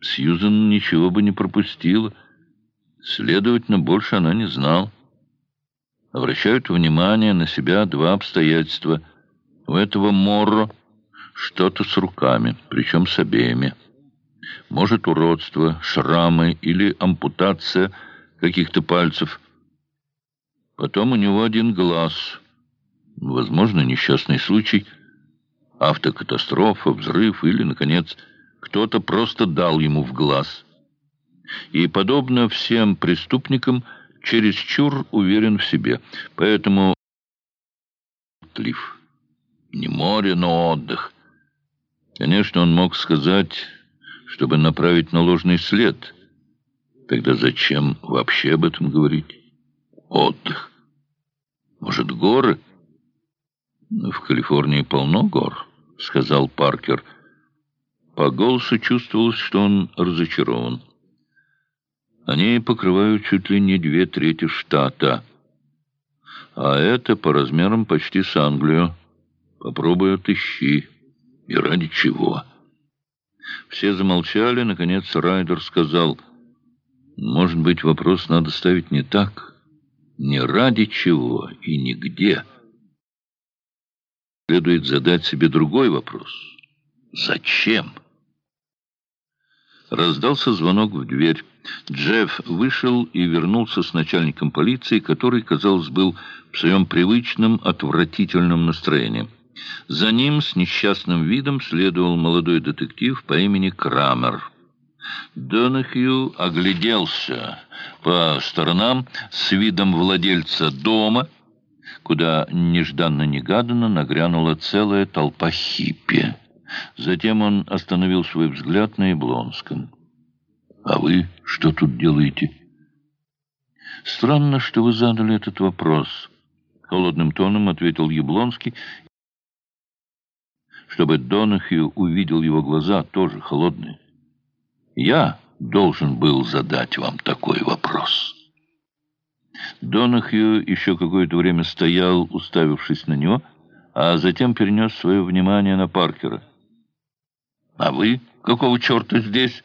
Сьюзен ничего бы не пропустила. Следовательно, больше она не знала. Обращают внимание на себя два обстоятельства. У этого Морро что-то с руками, причем с обеими. Может, уродство, шрамы или ампутация каких-то пальцев. Потом у него один глаз. Возможно, несчастный случай, автокатастрофа, взрыв или, наконец, кто-то просто дал ему в глаз. И, подобно всем преступникам, чересчур уверен в себе. Поэтому Клифф. Не море, но отдых. Конечно, он мог сказать, чтобы направить на ложный след. Тогда зачем вообще об этом говорить? Отдых. Может, горы? В Калифорнии полно гор, сказал Паркер. По голосу чувствовалось, что он разочарован. Они покрывают чуть ли не две трети штата. А это по размерам почти с Англию. Попробуй отыщи. И ради чего? Все замолчали. Наконец Райдер сказал, «Может быть, вопрос надо ставить не так. Не ради чего и нигде. Следует задать себе другой вопрос. Зачем?» Раздался звонок в дверь. Джефф вышел и вернулся с начальником полиции, который, казалось, был в своем привычном отвратительном настроении. За ним с несчастным видом следовал молодой детектив по имени Крамер. Донахью огляделся по сторонам с видом владельца дома, куда нежданно-негаданно нагрянула целая толпа хиппи. Затем он остановил свой взгляд на Яблонском. «А вы что тут делаете?» «Странно, что вы задали этот вопрос», — холодным тоном ответил Яблонский, чтобы Донахью увидел его глаза, тоже холодные. «Я должен был задать вам такой вопрос». Донахью еще какое-то время стоял, уставившись на него, а затем перенес свое внимание на Паркера. «А вы какого черта здесь?»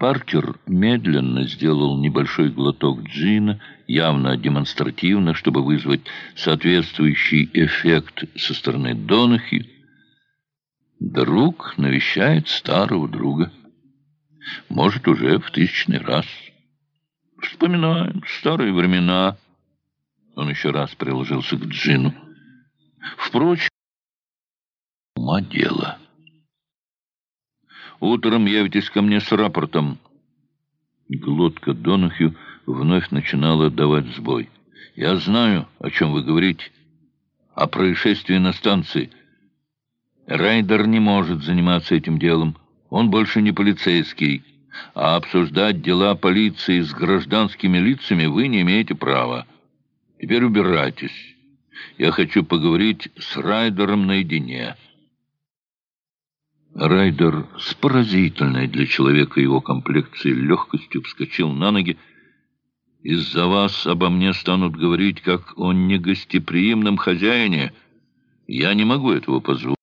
Паркер медленно сделал небольшой глоток джина, явно демонстративно, чтобы вызвать соответствующий эффект со стороны Донахи. Друг навещает старого друга. Может, уже в тысячный раз. Вспоминаем старые времена. Он еще раз приложился к джину. Впрочем, ума дело. Утром явитесь ко мне с рапортом». Глотка Донахью вновь начинала давать сбой. «Я знаю, о чем вы говорите. О происшествии на станции. Райдер не может заниматься этим делом. Он больше не полицейский. А обсуждать дела полиции с гражданскими лицами вы не имеете права. Теперь убирайтесь. Я хочу поговорить с Райдером наедине». Райдер с поразительной для человека его комплекции легкостью вскочил на ноги. «Из-за вас обо мне станут говорить, как о негостеприимном хозяине. Я не могу этого позволить».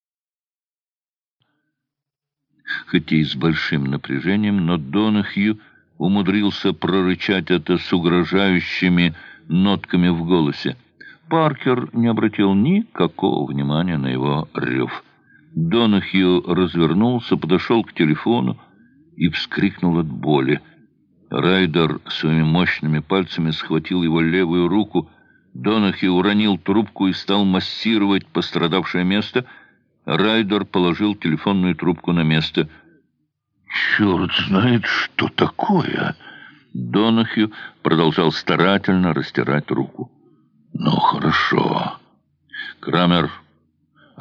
Хоть и с большим напряжением, но Донахью умудрился прорычать это с угрожающими нотками в голосе. Паркер не обратил никакого внимания на его рев. Донахью развернулся, подошел к телефону и вскрикнул от боли. Райдер своими мощными пальцами схватил его левую руку. Донахью уронил трубку и стал массировать пострадавшее место. Райдер положил телефонную трубку на место. «Черт знает, что такое!» Донахью продолжал старательно растирать руку. «Ну, хорошо. Крамер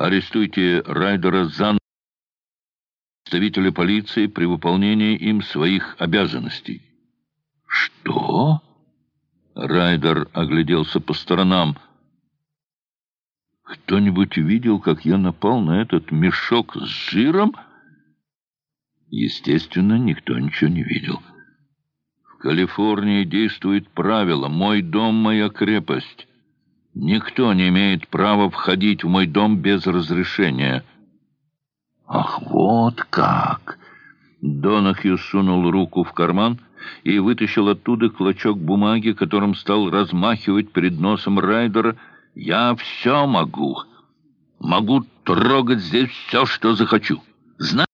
Арестуйте Райдера за представителя полиции при выполнении им своих обязанностей. Что? Райдер огляделся по сторонам. Кто-нибудь видел, как я напал на этот мешок с жиром? Естественно, никто ничего не видел. В Калифорнии действует правило «мой дом, моя крепость». Никто не имеет права входить в мой дом без разрешения. Ах, вот как! Донахью сунул руку в карман и вытащил оттуда клочок бумаги, которым стал размахивать перед носом Райдера. «Я все могу. Могу трогать здесь все, что захочу. Знаешь,